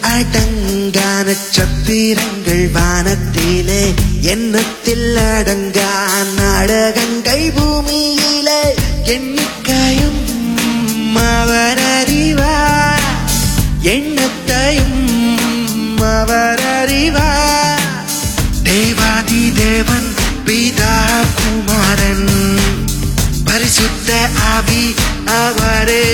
அடங்கான சத்திரங்கள் வானத்திலே எண்ணத்தில் அடங்கா நாடகங்கள் பூமியிலே. எண்ணிக்கையும் அவர் அறிவார் எண்ணத்தையும் அவர் அறிவார். தேவாதி தேவன் பிதா குமாரன் பரிசுத்த ஆவி அவரே